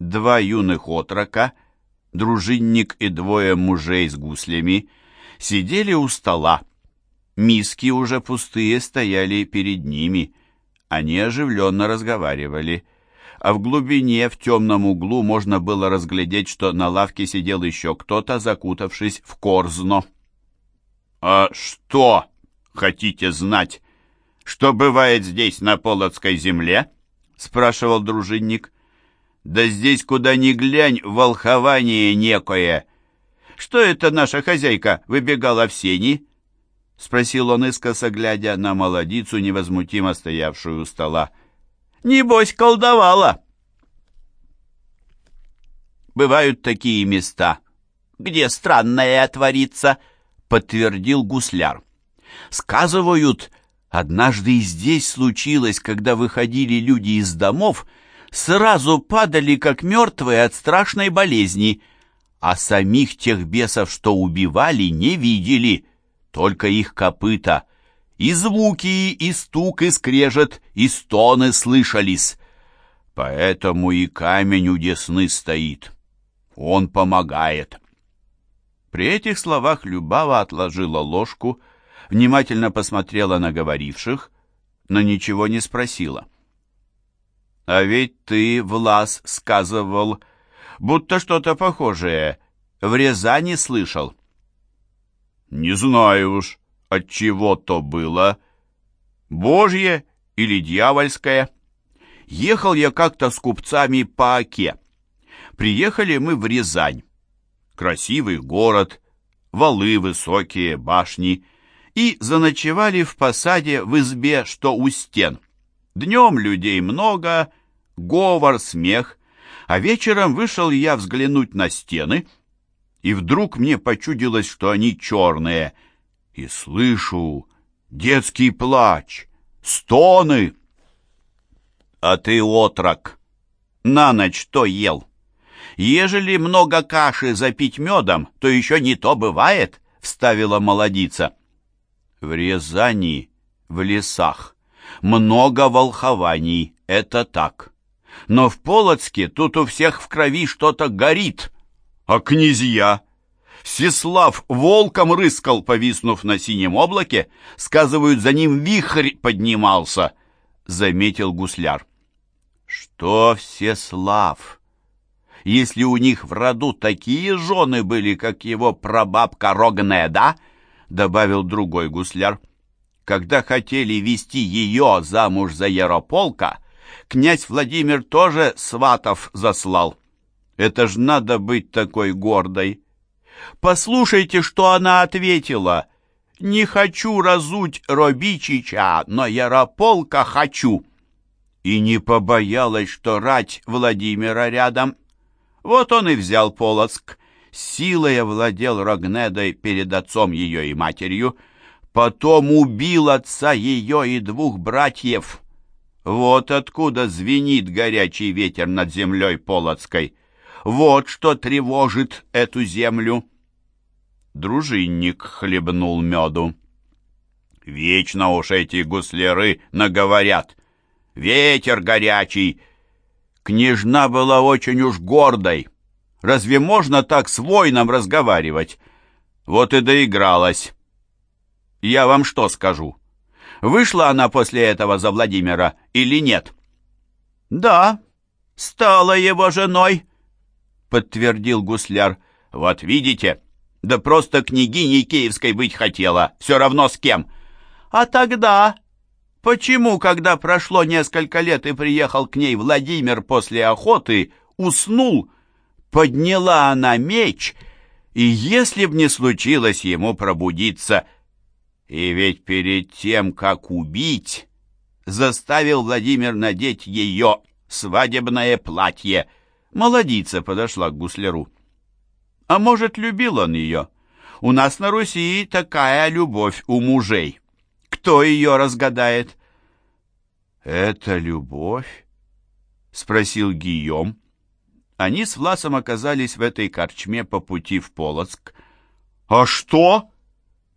Два юных отрока, дружинник и двое мужей с гуслями, сидели у стола. Миски уже пустые стояли перед ними. Они оживленно разговаривали. А в глубине, в темном углу, можно было разглядеть, что на лавке сидел еще кто-то, закутавшись в корзно. «А что, хотите знать, что бывает здесь, на Полоцкой земле?» — спрашивал дружинник. «Да здесь, куда ни глянь, волхование некое. Что это наша хозяйка выбегала в сени?» — спросил он искоса, глядя на молодицу, невозмутимо стоявшую у стола. «Небось, колдовала!» Бывают такие места, где странное творится — подтвердил гусляр. Сказывают, однажды и здесь случилось, когда выходили люди из домов, сразу падали, как мертвые от страшной болезни, а самих тех бесов, что убивали, не видели, только их копыта. И звуки, и стук, и скрежет, и стоны слышались. Поэтому и камень у десны стоит. Он помогает. При этих словах Любава отложила ложку, внимательно посмотрела на говоривших, но ничего не спросила. «А ведь ты, Влас, сказывал, будто что-то похожее в Рязани слышал». «Не знаю уж, от чего то было. Божье или дьявольское. Ехал я как-то с купцами по Оке. Приехали мы в Рязань красивый город, валы высокие, башни, и заночевали в посаде в избе, что у стен. Днем людей много, говор, смех, а вечером вышел я взглянуть на стены, и вдруг мне почудилось, что они черные, и слышу детский плач, стоны. А ты, отрок, на ночь то ел? Ежели много каши запить медом, то еще не то бывает, — вставила молодица. В Рязани, в лесах, много волхований, это так. Но в Полоцке тут у всех в крови что-то горит. А князья? Всеслав волком рыскал, повиснув на синем облаке, сказывают, за ним вихрь поднимался, — заметил гусляр. Что Всеслав? если у них в роду такие жены были, как его прабабка Рогнеда, добавил другой гусляр. Когда хотели вести ее замуж за Ярополка, князь Владимир тоже сватов заслал. Это ж надо быть такой гордой. Послушайте, что она ответила. «Не хочу разуть Робичича, но Ярополка хочу». И не побоялась, что рать Владимира рядом вот он и взял Полоцк, силой овладел Рогнедой перед отцом ее и матерью, потом убил отца ее и двух братьев. Вот откуда звенит горячий ветер над землей Полоцкой. Вот что тревожит эту землю. Дружинник хлебнул меду. Вечно уж эти гусляры наговорят. Ветер горячий, Княжна была очень уж гордой. Разве можно так с воином разговаривать? Вот и доигралась. Я вам что скажу? Вышла она после этого за Владимира или нет? Да, стала его женой, подтвердил гусляр. Вот видите, да просто княгиней Киевской быть хотела, все равно с кем. А тогда Почему, когда прошло несколько лет и приехал к ней Владимир после охоты, уснул, подняла она меч, и если б не случилось ему пробудиться, и ведь перед тем, как убить, заставил Владимир надеть ее свадебное платье. Молодица подошла к гусляру. А может, любил он ее? У нас на Руси такая любовь у мужей. Кто ее разгадает? «Это любовь?» — спросил Гийом. Они с Власом оказались в этой корчме по пути в Полоцк. «А что?» —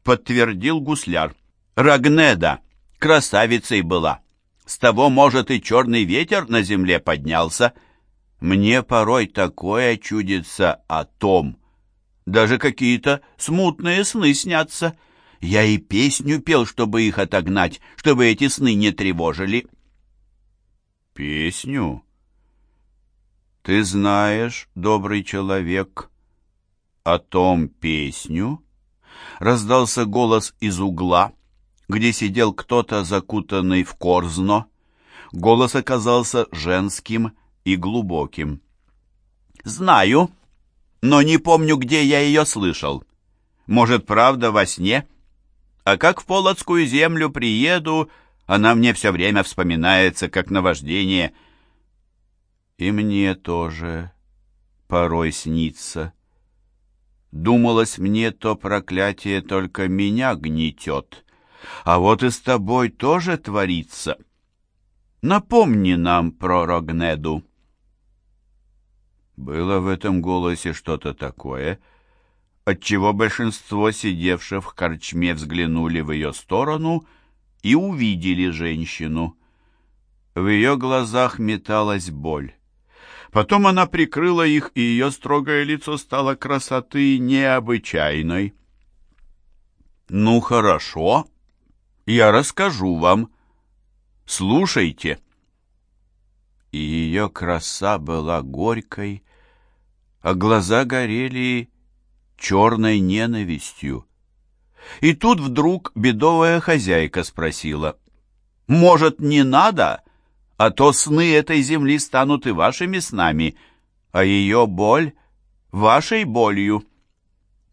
подтвердил гусляр. «Рагнеда красавицей была. С того, может, и черный ветер на земле поднялся. Мне порой такое чудится о том. Даже какие-то смутные сны снятся. Я и песню пел, чтобы их отогнать, чтобы эти сны не тревожили. Песню? Ты знаешь, добрый человек, о том песню? Раздался голос из угла, где сидел кто-то закутанный в корзно. Голос оказался женским и глубоким. «Знаю, но не помню, где я ее слышал. Может, правда, во сне? А как в Полоцкую землю приеду, она мне все время вспоминается, как наваждение. И мне тоже порой снится. Думалось мне, то проклятие только меня гнетет, а вот и с тобой тоже творится. Напомни нам про Рогнеду. Было в этом голосе что-то такое, отчего большинство сидевших в корчме взглянули в ее сторону и увидели женщину. В ее глазах металась боль. Потом она прикрыла их, и ее строгое лицо стало красоты необычайной. «Ну, хорошо, я расскажу вам. Слушайте» и ее краса была горькой, а глаза горели черной ненавистью. И тут вдруг бедовая хозяйка спросила, «Может, не надо? А то сны этой земли станут и вашими снами, а ее боль — вашей болью».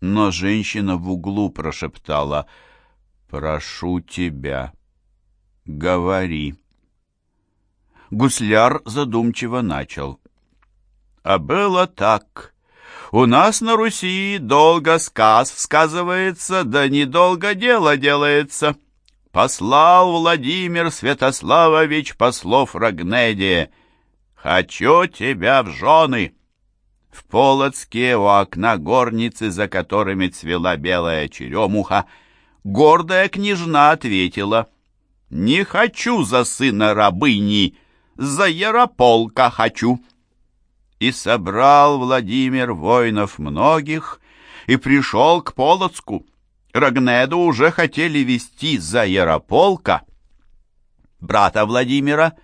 Но женщина в углу прошептала, «Прошу тебя, говори». Гусляр задумчиво начал. А было так. У нас на Руси долго сказ сказывается, да недолго дело делается. Послал Владимир Святославович послов Рогнеде. Хочу тебя в жены. В Полоцке у окна горницы, за которыми цвела белая черемуха, гордая княжна ответила, «Не хочу за сына рабыни, за Ярополка хочу». И собрал Владимир воинов многих и пришел к Полоцку. Рогнеду уже хотели вести за Ярополка, брата Владимира,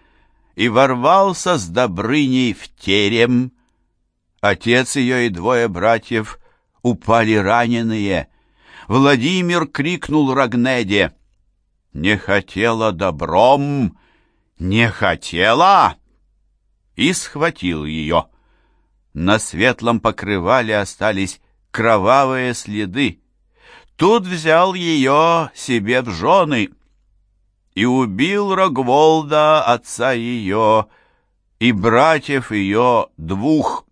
и ворвался с Добрыней в терем. Отец ее и двое братьев упали раненые. Владимир крикнул Рогнеде, «Не хотела добром, «Не хотела!» И схватил ее. На светлом покрывале остались кровавые следы. Тут взял ее себе в жены и убил Рогволда, отца ее, и братьев ее двух.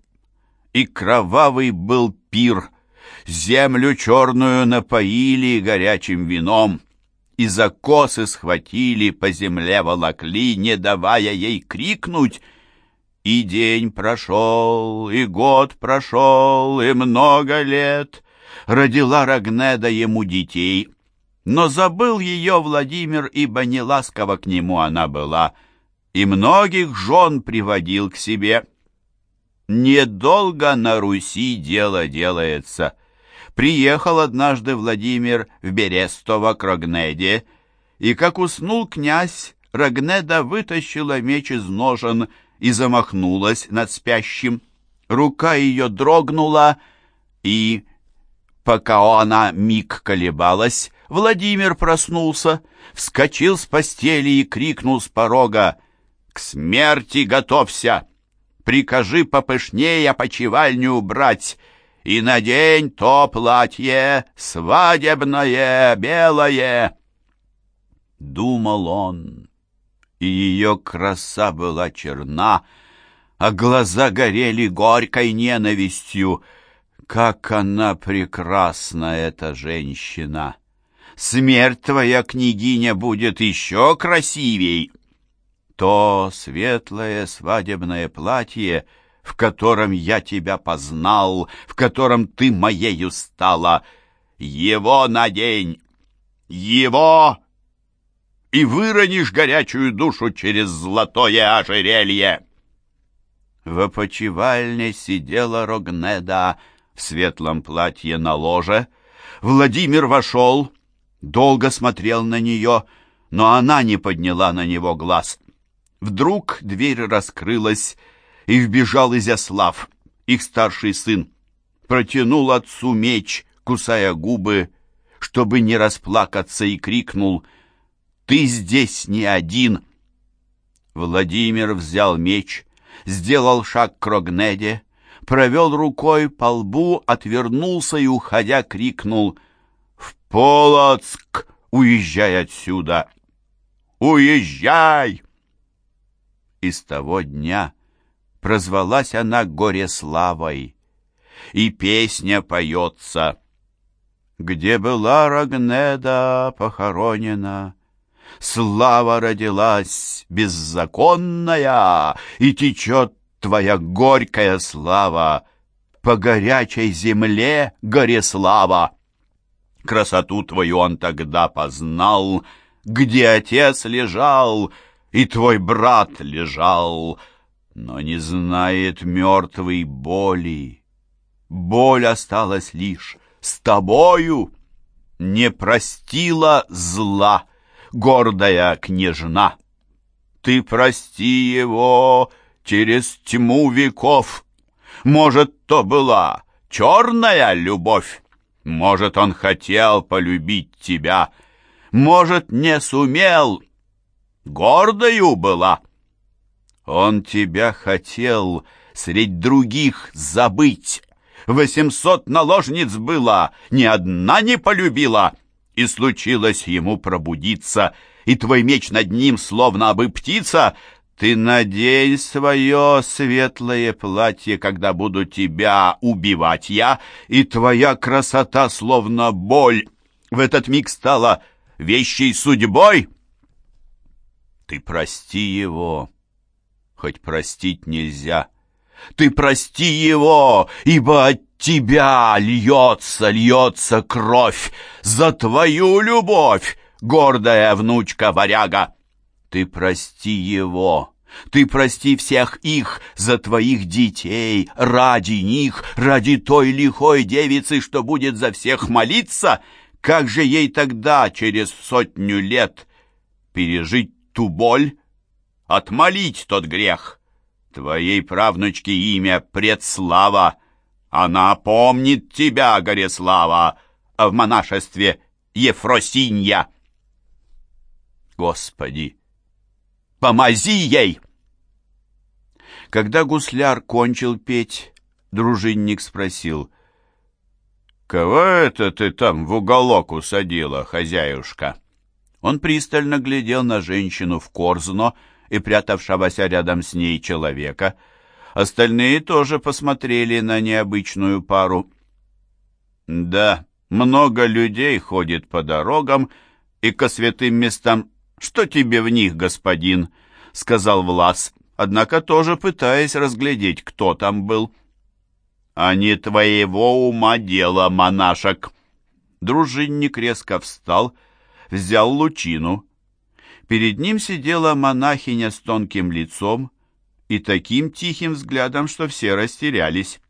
И кровавый был пир, землю черную напоили горячим вином и за косы схватили, по земле волокли, не давая ей крикнуть. И день прошел, и год прошел, и много лет. Родила Рогнеда ему детей. Но забыл ее Владимир, ибо не ласкова к нему она была, и многих жен приводил к себе. Недолго на Руси дело делается — Приехал однажды Владимир в Берестово к Рогнеде, и как уснул князь, Рогнеда вытащила меч из ножен и замахнулась над спящим. Рука ее дрогнула, и, пока она миг колебалась, Владимир проснулся, вскочил с постели и крикнул с порога «К смерти готовься! Прикажи попышнее опочивальню убрать!» и надень то платье свадебное, белое. Думал он, и ее краса была черна, а глаза горели горькой ненавистью. Как она прекрасна, эта женщина! Смерть твоя, княгиня, будет еще красивей. То светлое свадебное платье — в котором я тебя познал, в котором ты моею стала. Его надень, его, и выронишь горячую душу через золотое ожерелье. В опочивальне сидела Рогнеда в светлом платье на ложе. Владимир вошел, долго смотрел на нее, но она не подняла на него глаз. Вдруг дверь раскрылась, и вбежал Изяслав, их старший сын. Протянул отцу меч, кусая губы, чтобы не расплакаться, и крикнул «Ты здесь не один!» Владимир взял меч, сделал шаг к Рогнеде, провел рукой по лбу, отвернулся и, уходя, крикнул «В Полоцк! Уезжай отсюда! Уезжай!» И с того дня прозвалась она Гореславой, и песня поется «Где была Рогнеда похоронена?» Слава родилась беззаконная, И течет твоя горькая слава По горячей земле Гореслава. Красоту твою он тогда познал, Где отец лежал и твой брат лежал, Но не знает мертвый боли. Боль осталась лишь с тобою, Не простила зла гордая княжна. Ты прости его через тьму веков. Может, то была черная любовь. Может, он хотел полюбить тебя. Может, не сумел. Гордою была. Он тебя хотел средь других забыть. Восемьсот наложниц было, ни одна не полюбила и случилось ему пробудиться, и твой меч над ним, словно бы птица, ты надень свое светлое платье, когда буду тебя убивать я, и твоя красота, словно боль, в этот миг стала вещей судьбой. Ты прости его, хоть простить нельзя. Ты прости его, ибо от тебя льется, льется кровь, за твою любовь, гордая внучка варяга. Ты прости его, ты прости всех их за твоих детей, ради них, ради той лихой девицы, что будет за всех молиться. Как же ей тогда, через сотню лет, пережить ту боль, отмолить тот грех? Твоей правнучке имя Предслава — она помнит тебя, Гореслава, в монашестве Ефросинья. Господи, помози ей! Когда гусляр кончил петь, дружинник спросил, «Кого это ты там в уголок усадила, хозяюшка?» Он пристально глядел на женщину в корзно и прятавшегося рядом с ней человека — Остальные тоже посмотрели на необычную пару. «Да, много людей ходит по дорогам и ко святым местам. Что тебе в них, господин?» — сказал Влас, однако тоже пытаясь разглядеть, кто там был. «А не твоего ума дело, монашек!» Дружинник резко встал, взял лучину. Перед ним сидела монахиня с тонким лицом, и таким тихим взглядом, что все растерялись.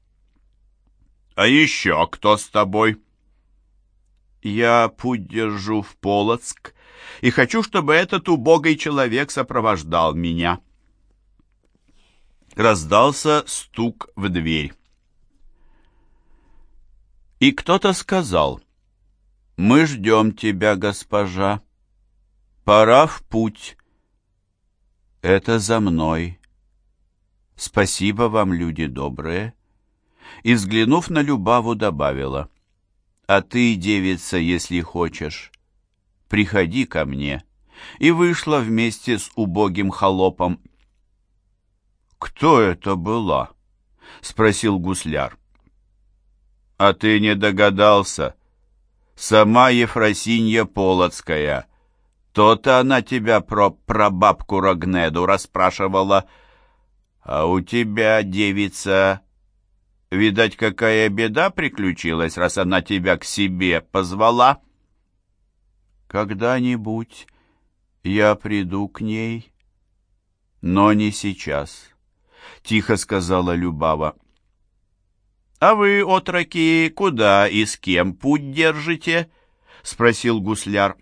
«А еще кто с тобой?» «Я путь держу в Полоцк и хочу, чтобы этот убогий человек сопровождал меня». Раздался стук в дверь. И кто-то сказал, «Мы ждем тебя, госпожа. Пора в путь». «Это за мной», «Спасибо вам, люди добрые!» И, взглянув на Любаву, добавила, «А ты, девица, если хочешь, приходи ко мне». И вышла вместе с убогим холопом. «Кто это была?» — спросил гусляр. «А ты не догадался? Сама Ефросинья Полоцкая. То-то она тебя про прабабку Рогнеду расспрашивала». «А у тебя, девица, видать, какая беда приключилась, раз она тебя к себе позвала?» «Когда-нибудь я приду к ней, но не сейчас. — тихо сказала Любава. «А вы, отроки, куда и с кем путь держите?» — спросил гусляр.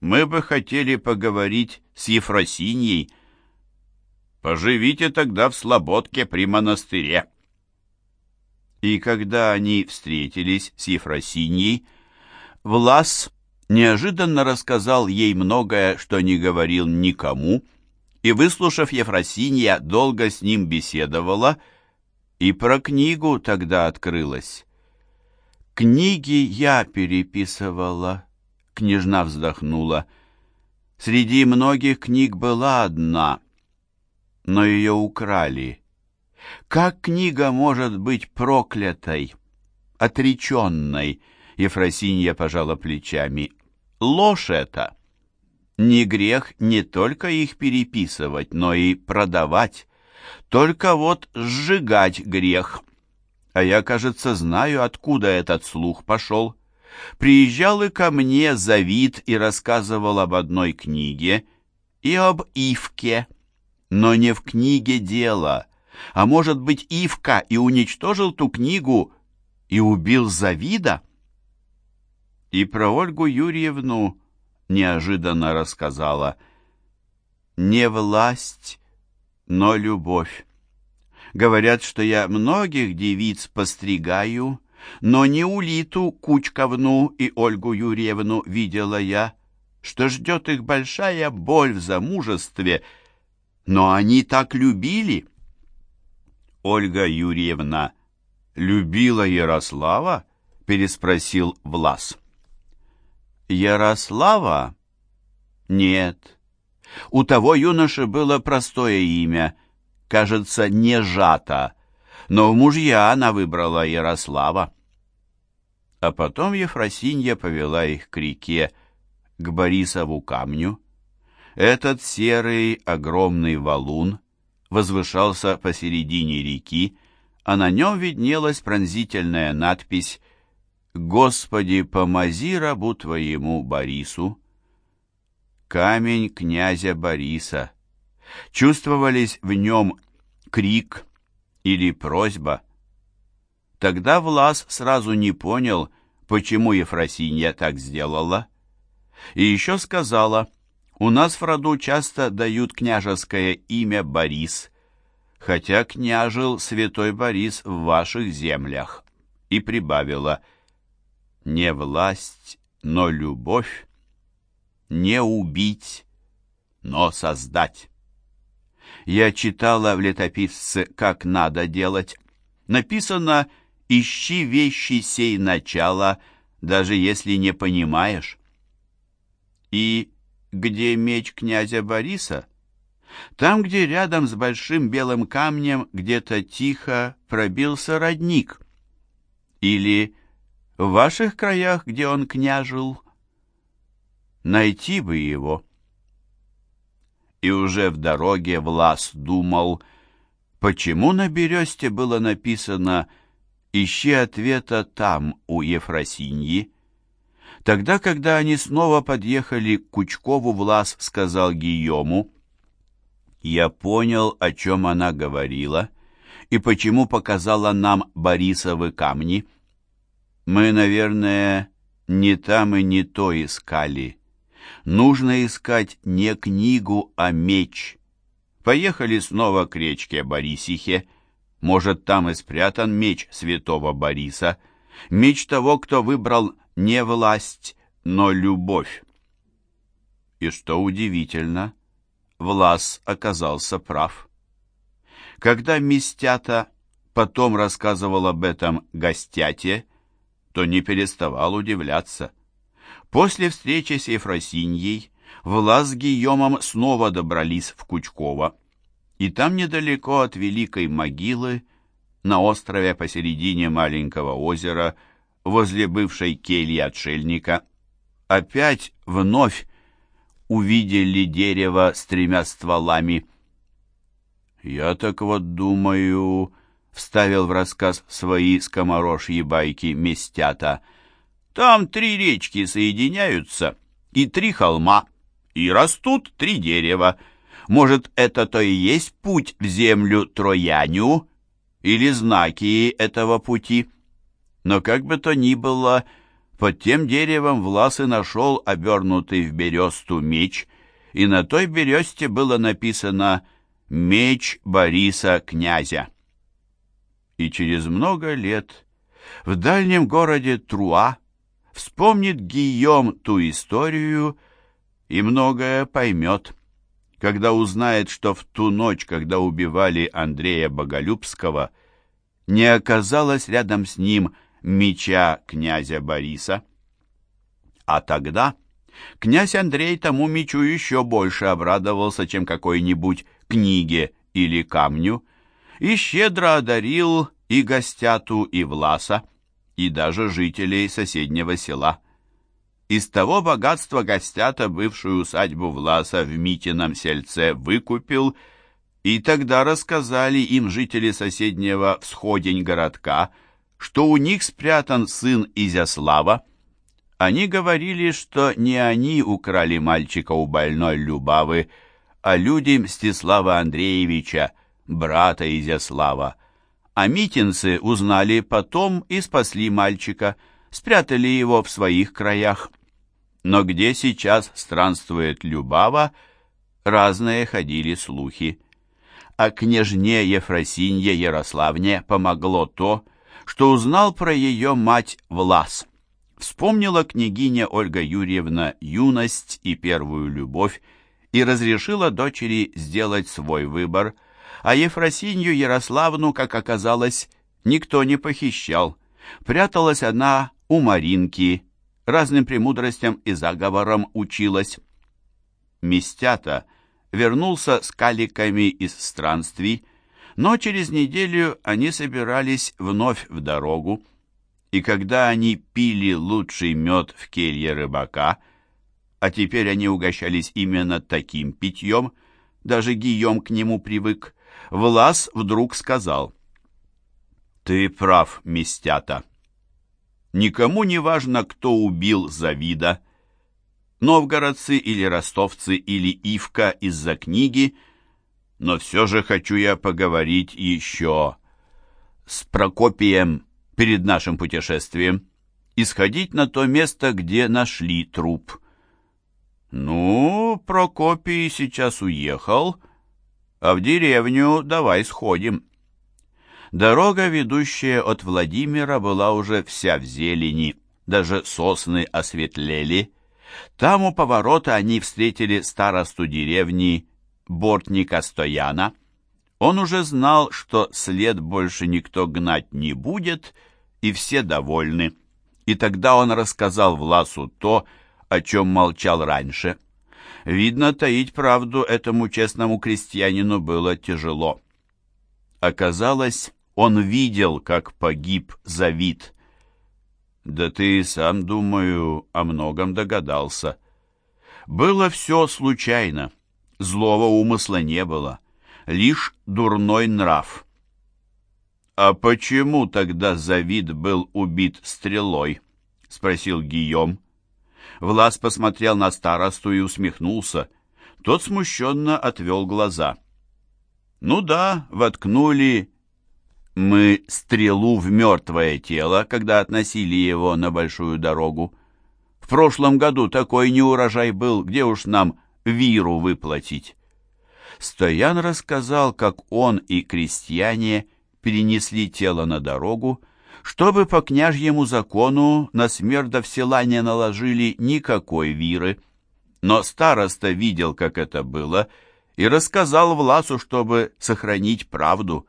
«Мы бы хотели поговорить с Ефросиньей. Поживите тогда в Слободке при монастыре». И когда они встретились с Ефросиньей, Влас неожиданно рассказал ей многое, что не говорил никому, и, выслушав Ефросинья, долго с ним беседовала, и про книгу тогда открылась. «Книги я переписывала», — княжна вздохнула. «Среди многих книг была одна, но ее украли. Как книга может быть проклятой, отреченной?» Ефросинья пожала плечами. «Ложь это!» Не грех не только их переписывать, но и продавать. Только вот сжигать грех. А я, кажется, знаю, откуда этот слух пошел. Приезжал и ко мне Завид и рассказывал об одной книге и об Ивке. Но не в книге дело. А может быть, Ивка и уничтожил ту книгу и убил Завида? И про Ольгу Юрьевну неожиданно рассказала. «Не власть, но любовь. Говорят, что я многих девиц постригаю, но не Улиту Кучковну и Ольгу Юрьевну видела я, что ждет их большая боль в замужестве, но они так любили». Ольга Юрьевна любила Ярослава? переспросил Влас. Ярослава? Нет. У того юноши было простое имя, кажется, не Жата, но в мужья она выбрала Ярослава. А потом Ефросинья повела их к реке, к Борисову камню. Этот серый огромный валун возвышался посередине реки, а на нем виднелась пронзительная надпись «Господи, помози рабу твоему Борису». Камень князя Бориса. Чувствовались в нем крик или просьба. Тогда Влас сразу не понял, почему Ефросинья так сделала. И еще сказала, у нас в роду часто дают княжеское имя Борис, хотя княжил святой Борис в ваших землях. И прибавила — не власть, но любовь, не убить, но создать. Я читала в летописце «Как надо делать». Написано «Ищи вещи сей начала, даже если не понимаешь». И где меч князя Бориса? Там, где рядом с большим белым камнем где-то тихо пробился родник. Или в ваших краях, где он княжил, найти бы его. И уже в дороге Влас думал, почему на бересте было написано «Ищи ответа там, у Ефросиньи». Тогда, когда они снова подъехали к Кучкову, Влас сказал Гийому, «Я понял, о чем она говорила, и почему показала нам Борисовы камни». Мы, наверное, не там и не то искали. Нужно искать не книгу, а меч. Поехали снова к речке Борисихе. Может, там и спрятан меч святого Бориса. Меч того, кто выбрал не власть, но любовь. И что удивительно, Влас оказался прав. Когда Мистята потом рассказывал об этом гостяте, то не переставал удивляться. После встречи с Ефросиньей Влас с Гийомом снова добрались в Кучково, и там недалеко от Великой могилы, на острове посередине маленького озера, возле бывшей кельи отшельника, опять вновь увидели дерево с тремя стволами. «Я так вот думаю...» вставил в рассказ свои скоморожьи байки местята. Там три речки соединяются и три холма, и растут три дерева. Может, это то и есть путь в землю Трояню или знаки этого пути? Но как бы то ни было, под тем деревом Влас и нашел обернутый в бересту меч, и на той бересте было написано «Меч Бориса князя». И через много лет в дальнем городе Труа вспомнит Гийом ту историю и многое поймет, когда узнает, что в ту ночь, когда убивали Андрея Боголюбского, не оказалось рядом с ним меча князя Бориса. А тогда князь Андрей тому мечу еще больше обрадовался, чем какой-нибудь книге или камню, и щедро одарил и гостяту, и Власа, и даже жителей соседнего села. Из того богатства гостята бывшую усадьбу Власа в Митином сельце выкупил, и тогда рассказали им жители соседнего всходень городка, что у них спрятан сын Изяслава. Они говорили, что не они украли мальчика у больной Любавы, а люди Мстислава Андреевича, брата Изяслава. А митинцы узнали потом и спасли мальчика, спрятали его в своих краях. Но где сейчас странствует Любава, разные ходили слухи. А княжне Ефросинье Ярославне помогло то, что узнал про ее мать Влас. Вспомнила княгиня Ольга Юрьевна юность и первую любовь и разрешила дочери сделать свой выбор – а Ефросинью Ярославну, как оказалось, никто не похищал. Пряталась она у Маринки, разным премудростям и заговорам училась. Местята вернулся с каликами из странствий, но через неделю они собирались вновь в дорогу, и когда они пили лучший мед в келье рыбака, а теперь они угощались именно таким питьем, даже Гийом к нему привык, Влас вдруг сказал, «Ты прав, Местята. Никому не важно, кто убил Завида, новгородцы или ростовцы или Ивка из-за книги, но все же хочу я поговорить еще с Прокопием перед нашим путешествием и сходить на то место, где нашли труп». «Ну, Прокопий сейчас уехал», а в деревню давай сходим». Дорога, ведущая от Владимира, была уже вся в зелени, даже сосны осветлели. Там у поворота они встретили старосту деревни Бортника Стояна. Он уже знал, что след больше никто гнать не будет, и все довольны. И тогда он рассказал Власу то, о чем молчал раньше. Видно, таить правду этому честному крестьянину было тяжело. Оказалось, он видел, как погиб Завид. Да ты сам, думаю, о многом догадался. Было все случайно, злого умысла не было, лишь дурной нрав. «А почему тогда Завид был убит стрелой?» — спросил Гийом. Влас посмотрел на старосту и усмехнулся. Тот смущенно отвел глаза. «Ну да, воткнули мы стрелу в мертвое тело, когда относили его на большую дорогу. В прошлом году такой неурожай был, где уж нам виру выплатить». Стоян рассказал, как он и крестьяне перенесли тело на дорогу, чтобы по княжьему закону на смердов села не наложили никакой виры. Но староста видел, как это было, и рассказал Власу, чтобы сохранить правду.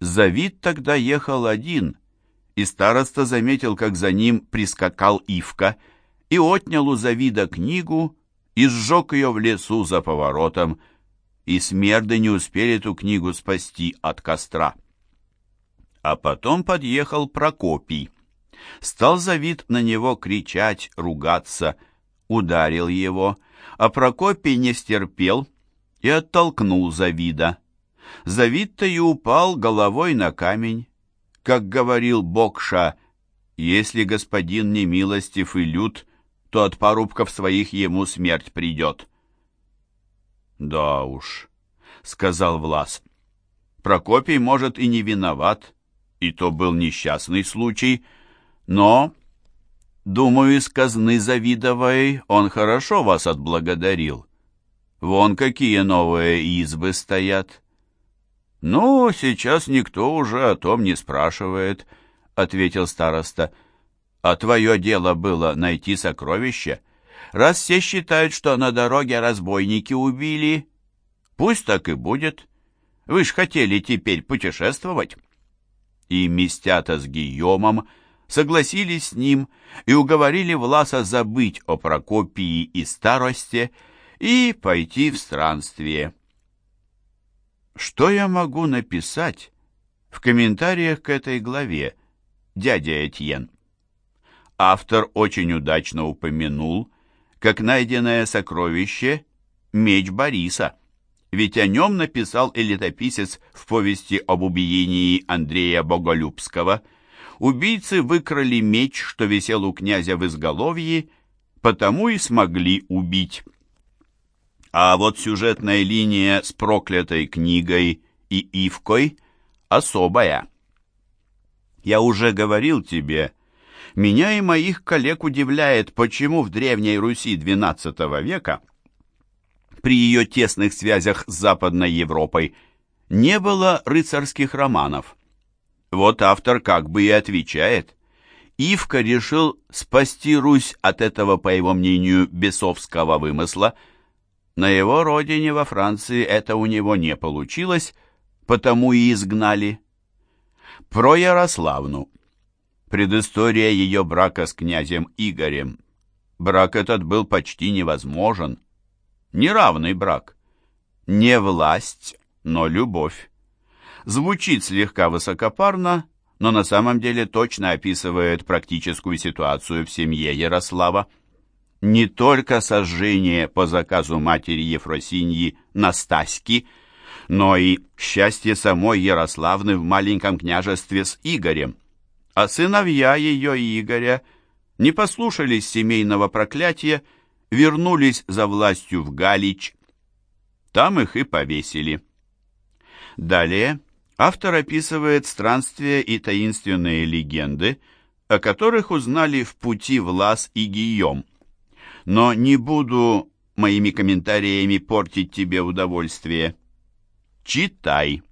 Завид тогда ехал один, и староста заметил, как за ним прискакал Ивка, и отнял у Завида книгу и сжег ее в лесу за поворотом, и смерды не успели эту книгу спасти от костра. А потом подъехал Прокопий. Стал Завид на него кричать, ругаться, ударил его, а Прокопий не стерпел и оттолкнул Завида. Завид-то и упал головой на камень. Как говорил Бокша, если господин не милостив и лют, то от порубков своих ему смерть придет. «Да уж», — сказал Влас. «Прокопий, может, и не виноват, и то был несчастный случай, но, думаю, из казны Завидовой он хорошо вас отблагодарил. Вон какие новые избы стоят». «Ну, сейчас никто уже о том не спрашивает», — ответил староста. «А твое дело было найти сокровища. Раз все считают, что на дороге разбойники убили, пусть так и будет. Вы ж хотели теперь путешествовать». И Мистята с Гийомом согласились с ним и уговорили Власа забыть о Прокопии и старости и пойти в странствие. Что я могу написать в комментариях к этой главе, дядя Этьен? Автор очень удачно упомянул, как найденное сокровище меч Бориса, ведь о нем написал и летописец в повести об убиении Андрея Боголюбского. Убийцы выкрали меч, что висел у князя в изголовье, потому и смогли убить. А вот сюжетная линия с проклятой книгой и Ивкой особая. Я уже говорил тебе, меня и моих коллег удивляет, почему в Древней Руси XII века при ее тесных связях с Западной Европой не было рыцарских романов. Вот автор как бы и отвечает. Ивка решил спасти Русь от этого, по его мнению, бесовского вымысла – на его родине, во Франции, это у него не получилось, потому и изгнали. Про Ярославну. Предыстория ее брака с князем Игорем. Брак этот был почти невозможен. Неравный брак. Не власть, но любовь. Звучит слегка высокопарно, но на самом деле точно описывает практическую ситуацию в семье Ярослава не только сожжение по заказу матери Ефросиньи Настаськи, но и счастье самой Ярославны в маленьком княжестве с Игорем. А сыновья ее Игоря не послушались семейного проклятия, вернулись за властью в Галич. Там их и повесили. Далее автор описывает странствия и таинственные легенды, о которых узнали в пути Влас и Гийом но не буду моими комментариями портить тебе удовольствие. Читай.